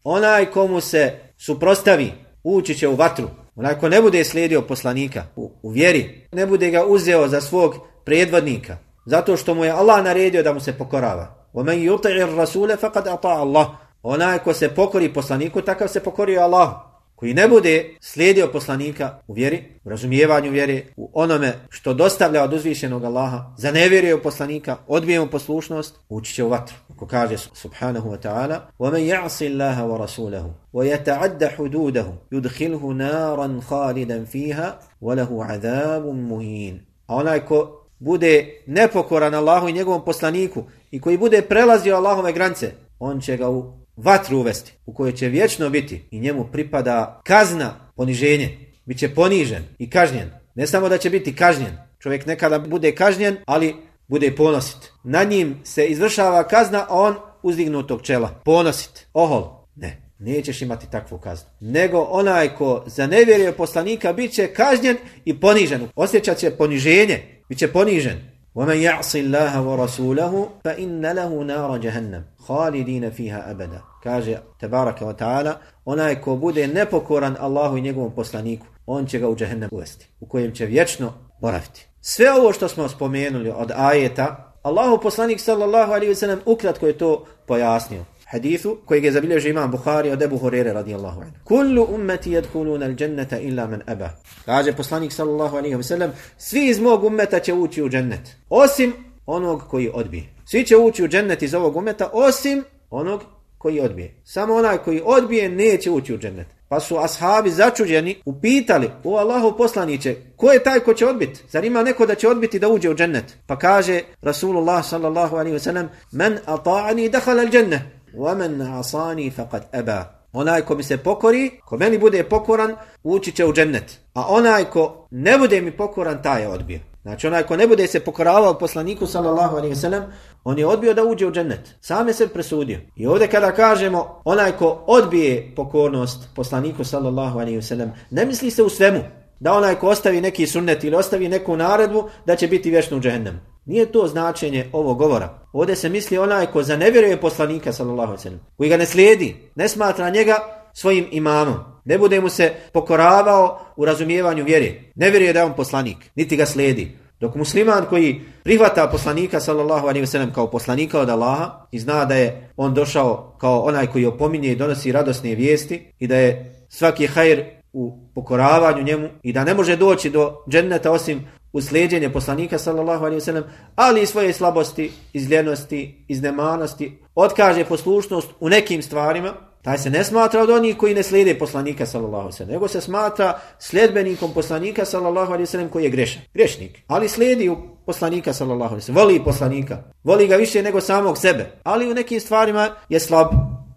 Onaj komu se suprostavi, ući će u vatru. Onaj ko ne bude slijedio poslanika u, u vjeri, ne bude ga uzeo za svog predvodnika, zato što mu je Allah naredio da mu se pokorava. ومن يطع الرسول فقد اطاع الله onaj ko se pokori poslaniku takav se pokorio Allah koji ne bude slijedio poslanika u vjeri u razumijevanju vjere u onome što dostavlja od uzvišenog Allaha za nevjeruje u poslanika odbije mu poslušnost ući će u vatru ko kaže subhanahu wa ta'ala ومن يعص الله ورسوله ويتعد حدوده يدخله نارا خالدا فيها وله عذاب مهين a onaj ko bude nepokoran Allahu i njegovom poslaniku i koji bude prelazio Allahove granice, on će ga u vatru uvesti, u kojoj će vječno biti i njemu pripada kazna, poniženje. Biće ponižen i kažnjen. Ne samo da će biti kažnjen, čovjek nekada bude kažnjen, ali bude ponosit. Na njim se izvršava kazna, a on uzdignutog čela. Ponosit. Ohol. Ne, nećeš imati takvu kaznu. Nego onaj ko zanevjerio poslanika bit će kažnjen i ponižen. Osjećat će poniženje bit će ponižen. وَمَنْ يَعْصِ اللَّهَ وَرَسُولَهُ فَإِنَّ لَهُ نَارَ جَهَنَّمْ خَالِدِينَ فِيهَا أَبَدًا Kaže Tebaraka wa ta'ala, onaj ko bude nepokoran Allahu i njegovom poslaniku, on će ga u džahennem uvesti, u kojem će vječno boraviti. Sve ovo što smo spomenuli od ajeta, Allahu poslanik sallallahu alaihi wa sallam ukratko je to pojasnio hadithu kojeg je zabilježio imam Bukhari od Ebu Hurere radijallahu anhu. Kullu ummeti jedhuluna al dženneta illa men eba. Kaže poslanik sallallahu alaihi wa sallam, svi iz mog ummeta će ući u džennet, osim onog koji odbije. Svi će ući u džennet iz ovog ummeta, osim onog koji odbije. Samo onaj koji odbije neće ući u džennet. Pa su ashabi začuđeni upitali u Allahu poslaniće, ko je taj ko će odbiti? Zar ima neko da će odbiti da uđe u džennet? Pa kaže Rasulullah sallallahu alaihi wa sallam, men ata'ani dahala al džennet. وَمَنْ عَصَانِي فَقَدْ أَبَا Onaj ko mi se pokori, ko meni bude pokoran, ući će u džennet. A onaj ko ne bude mi pokoran, taj je odbio. Znači onaj ko ne bude se pokoravao poslaniku sallallahu alaihi wasallam, on je odbio da uđe u džennet. Sam je se presudio. I ovdje kada kažemo onaj ko odbije pokornost poslaniku sallallahu alaihi wasallam, ne misli se u svemu da onaj ko ostavi neki sunnet ili ostavi neku naredbu da će biti vječno u džehennemu. Nije to značenje ovog govora. Ovdje se misli onaj ko zanevjeruje poslanika sallallahu alejhi ve sellem, koji ga ne slijedi, ne smatra njega svojim imamom. Ne bude mu se pokoravao u razumijevanju vjere. Ne vjeruje da je on poslanik, niti ga slijedi. Dok musliman koji prihvata poslanika sallallahu alejhi ve sellem kao poslanika od Allaha i zna da je on došao kao onaj koji opominje i donosi radosne vijesti i da je svaki hajr u pokoravanju njemu i da ne može doći do dženneta osim u slijedjenje poslanika sallallahu alaihi wasallam, ali i svoje slabosti, izljenosti, iznemanosti, otkaže poslušnost u nekim stvarima, taj se ne smatra od onih koji ne slijede poslanika sallallahu alaihi wasallam, nego se smatra sljedbenikom poslanika sallallahu alaihi wasallam koji je grešan, grešnik, ali slijedi u poslanika sallallahu alaihi wasallam, voli poslanika, voli ga više nego samog sebe, ali u nekim stvarima je slab,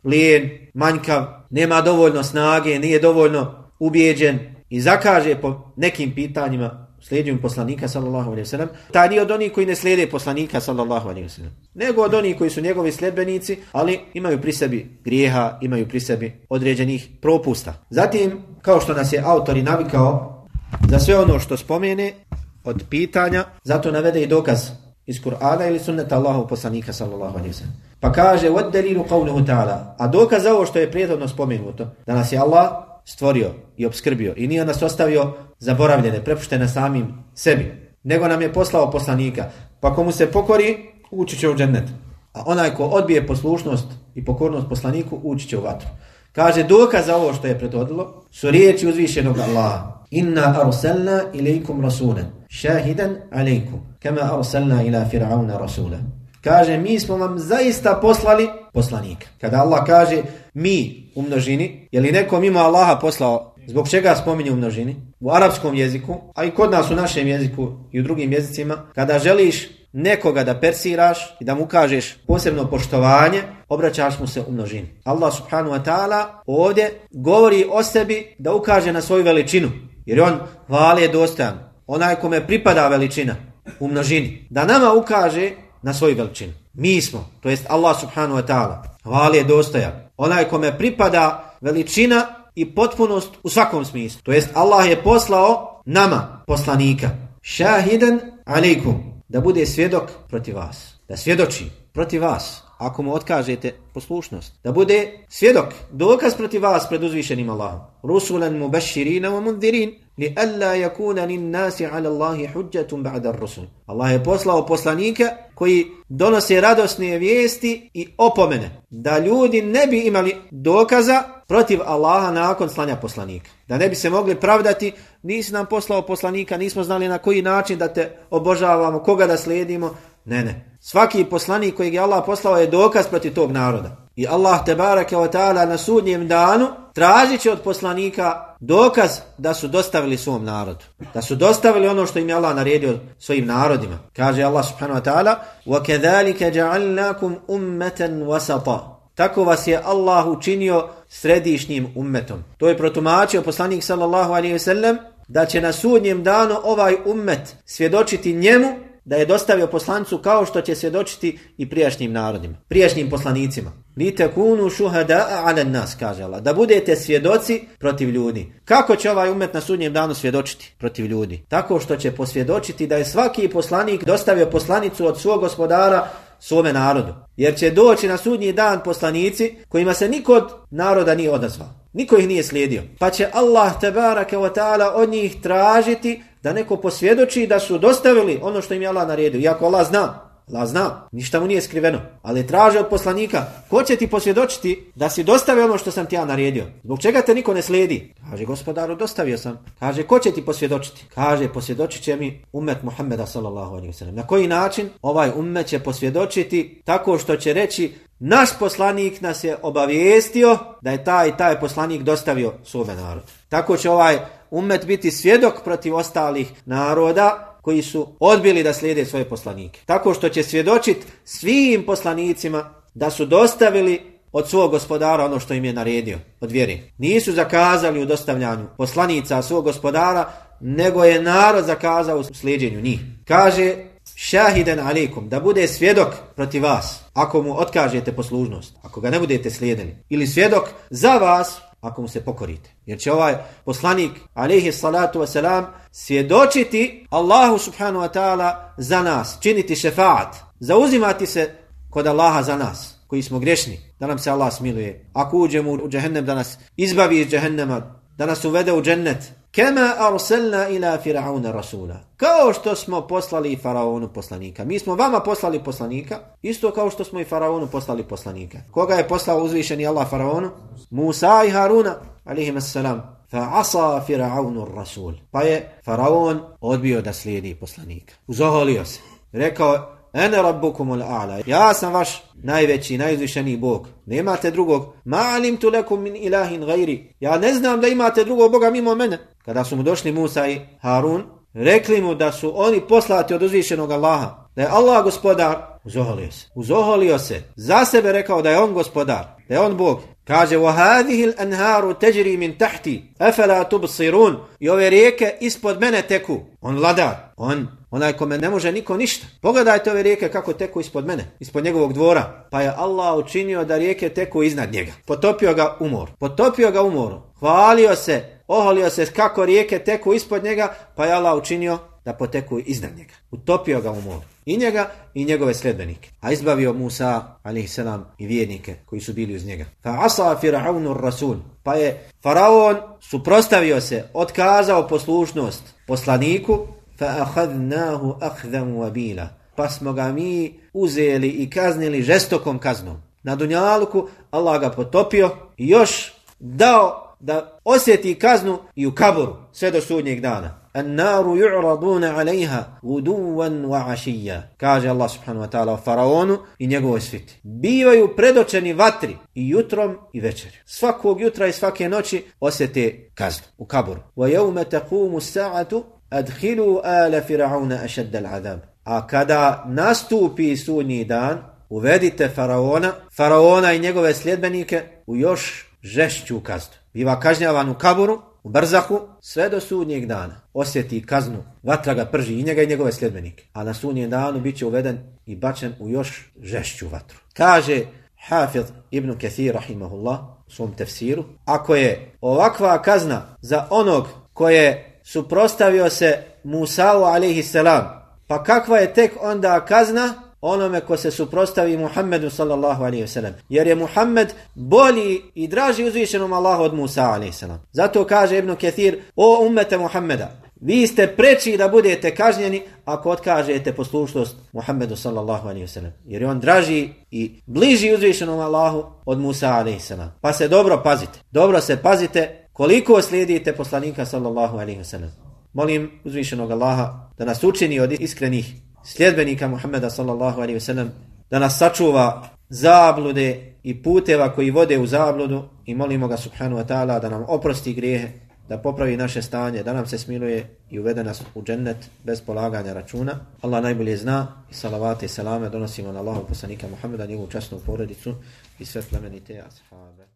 lijen, manjkav, nema dovoljno snage, nije dovoljno ubijeđen i zakaže po nekim pitanjima slijedjenju poslanika sallallahu alejhi ve sellem, ta nije od onih koji ne slijede poslanika sallallahu alejhi ve sellem, nego od onih koji su njegovi sledbenici, ali imaju pri sebi grijeha, imaju pri sebi određenih propusta. Zatim, kao što nas je autor i navikao za sve ono što spomene od pitanja, zato navede i dokaz iz Kur'ana ili sunneta Allahov poslanika sallallahu alejhi ve sellem. Pa kaže: "Wa dalilu qawluhu ta'ala." A dokaz za ovo što je prethodno spomenuto, da nas je Allah stvorio i obskrbio i nije nas ostavio zaboravljene, prepuštene samim sebi, nego nam je poslao poslanika. Pa komu se pokori, ući će u džennet. A onaj ko odbije poslušnost i pokornost poslaniku, ući će u vatru. Kaže, dokaz za ovo što je predodilo, su riječi uzvišenog Allaha. Inna arsalna ilaikum rasulen, šahidan alaikum, kama arsalna ila fir'auna rasula. Kaže, mi smo vam zaista poslali poslanika. Kada Allah kaže, mi u množini, je li neko mimo Allaha poslao Zbog čega spominje u množini? U arapskom jeziku, a i kod nas u našem jeziku i u drugim jezicima, kada želiš nekoga da persiraš i da mu kažeš posebno poštovanje, obraćaš mu se u množini. Allah subhanu wa ta'ala ovdje govori o sebi da ukaže na svoju veličinu. Jer on hvali je dostojan. Onaj kome pripada veličina u množini. Da nama ukaže na svoju veličinu. Mi smo, to jest Allah subhanu wa ta'ala. Hvali je dostojan. Onaj kome pripada veličina i potpunost u svakom smislu. To jest Allah je poslao nama poslanika. Šahiden alaikum. Da bude svjedok protiv vas. Da svjedoči protiv vas. Ako mu otkažete poslušnost. Da bude svjedok. Dokaz protiv vas pred uzvišenim Allahom. Rusulan mubashirina wa mundirin. Li alla yakuna lin nasi ala Allahi hujjatun ba'da ar-rusul. Allah je poslao poslanika koji donose radosne vijesti i opomene da ljudi ne bi imali dokaza protiv Allaha nakon slanja poslanika. Da ne bi se mogli pravdati, nisi nam poslao poslanika, nismo znali na koji način da te obožavamo, koga da slijedimo. Ne, ne. Svaki poslanik kojeg je Allah poslao je dokaz protiv tog naroda. I Allah te barake wa ta'ala na sudnjem danu tražit će od poslanika dokaz da su dostavili svom narodu. Da su dostavili ono što im je Allah naredio svojim narodima. Kaže Allah subhanahu wa ta'ala وَكَذَلِكَ جَعَلْنَاكُمْ أُمَّةً وَسَطًا Tako vas je Allah učinio središnjim ummetom. To je protumačio poslanik sallallahu alaihi ve sellem da će na sudnjem danu ovaj ummet svjedočiti njemu da je dostavio poslancu kao što će svjedočiti i prijašnjim narodima, prijašnjim poslanicima. Lite kunu šuhada 'ala nas kaže Allah, da budete svjedoci protiv ljudi. Kako će ovaj umet na sudnjem danu svjedočiti protiv ljudi? Tako što će posvjedočiti da je svaki poslanik dostavio poslanicu od svog gospodara svome narodu. Jer će doći na sudnji dan poslanici kojima se niko od naroda nije odazvao. Niko ih nije slijedio. Pa će Allah tebaraka wa ta'ala od njih tražiti da neko posvjedoči da su dostavili ono što im je Allah naredio. Iako Allah zna, Allah zna, ništa mu nije skriveno. Ali traže od poslanika, ko će ti posvjedočiti da si dostavio ono što sam ti ja naredio? Zbog čega te niko ne slijedi? Kaže, gospodaru, dostavio sam. Kaže, ko će ti posvjedočiti? Kaže, posvjedočit će mi umet Muhammeda sallallahu alaihi wa. Na koji način ovaj umet će posvjedočiti tako što će reći Naš poslanik nas je obavijestio da je taj taj poslanik dostavio svome narodu. Tako će ovaj umet biti svjedok protiv ostalih naroda koji su odbili da slijede svoje poslanike. Tako što će svjedočit svim poslanicima da su dostavili od svog gospodara ono što im je naredio od vjeri. Nisu zakazali u dostavljanju poslanica svog gospodara nego je narod zakazao u slijedjenju njih. Kaže, šahiden alikum, da bude svjedok protiv vas, ako mu otkažete poslužnost, ako ga ne budete slijedili. Ili svjedok za vas, ako mu se pokorite. Jer će ovaj poslanik, alaihi salatu wasalam, svjedočiti Allahu subhanahu wa ta'ala za nas, činiti šefaat, zauzimati se kod Allaha za nas, koji smo grešni, da nam se Allah smiluje. Ako uđemo u džehennem, da nas izbavi iz džehennema, da nas uvede u džennet. Kema arsalna ila firauna rasula. Kao što smo poslali faraonu poslanika. Mi smo vama poslali poslanika, isto kao što smo i faraonu poslali poslanika. Koga je poslao uzvišeni Allah faraonu? Musa i Haruna, alihim assalam. Fa asa firaunu rasul. Pa je faraon odbio da slijedi poslanika. Uzoholio se. Rekao, Ene rabbukum a'la. Ja sam vaš najveći, najuzvišeniji Bog. Nemate drugog. Ma alim tu lekum min ilahin gajri. Ja ne znam da imate drugog Boga mimo mene. Kada su mu došli Musa i Harun, rekli mu da su oni poslati od uzvišenog Allaha. Da je Allah gospodar. Uzoholio se. Uzoholio se. Za sebe rekao da je on gospodar. Da je on Bog. Kaže, وَهَذِهِ الْأَنْهَارُ تَجْرِي مِنْ تَحْتِ أَفَلَا تُبْصِرُونَ I ove rijeke ispod mene teku. On vladar. On onaj kome ne može niko ništa. Pogledajte ove rijeke kako teku ispod mene, ispod njegovog dvora. Pa je Allah učinio da rijeke teku iznad njega. Potopio ga umor. Potopio ga umoru. Hvalio se, oholio se kako rijeke teku ispod njega, pa je Allah učinio da poteku iznad njega. Utopio ga u moru. I njega i njegove sledbenike. A izbavio Musa, a.s. i vjernike koji su bili uz njega. Fa asa firaunu rasul. Pa je faraon suprostavio se, otkazao poslušnost poslaniku, fa ahadnahu akhdan wabila. Pa smo ga mi uzeli i kaznili žestokom kaznom. Na Dunjaluku Allah ga potopio i još dao da osjeti kaznu i u kaboru sve do sudnjeg dana. An-naru yu'raduna 'alayha ghuduwan wa 'ashiyya. Kaže Allah subhanahu wa ta'ala o faraonu i njegovoj sviti. Bivaju predočeni vatri i jutrom i večeri. Svakog jutra i svake noći osjete kaznu u kaboru. Wa yawma taqumu as-sa'atu Adhilu ala fir'auna ashadda al-'adab. A kada nastupi sudnji dan, uvedite faraona, faraona i njegove sljedbenike u još žešću kaznu. Biva kažnjavan u kaburu, u Brzahu sve do sudnjeg dana osjeti kaznu, vatra ga prži i njega i njegove sljedbenike. A na sudnjem danu bit će uveden i bačen u još žešću vatru. Kaže Hafiz ibn Kathir rahimahullah u svom tefsiru, ako je ovakva kazna za onog koje suprostavio se Musa'u alaihi salam, pa kakva je tek onda kazna onome ko se suprostavi Muhammedu sallallahu alaihi ve. Jer je Muhammed bolji i draži uzvišenom Allahu od Musa alaihi salam. Zato kaže Ibn Kathir, o ummete Muhammeda, vi ste preči da budete kažnjeni ako otkažete poslušnost Muhammedu sallallahu alaihi ve. Jer je on draži i bliži uzvišenom Allahu od Musa alaihi salam. Pa se dobro pazite. Dobro se pazite koliko slijedite poslanika sallallahu alaihi ve. Molim uzvišenog Allaha da nas učini od iskrenih sljedbenika Muhammeda sallallahu alaihi wasallam da nas sačuva zablude i puteva koji vode u zabludu i molimo ga subhanu wa ta'ala da nam oprosti grijehe, da popravi naše stanje, da nam se smiluje i uvede nas u džennet bez polaganja računa. Allah najbolje zna i salavate i salame donosimo na Allahog poslanika Muhammeda, njegovu časnu porodicu i sve plemenite ashabe.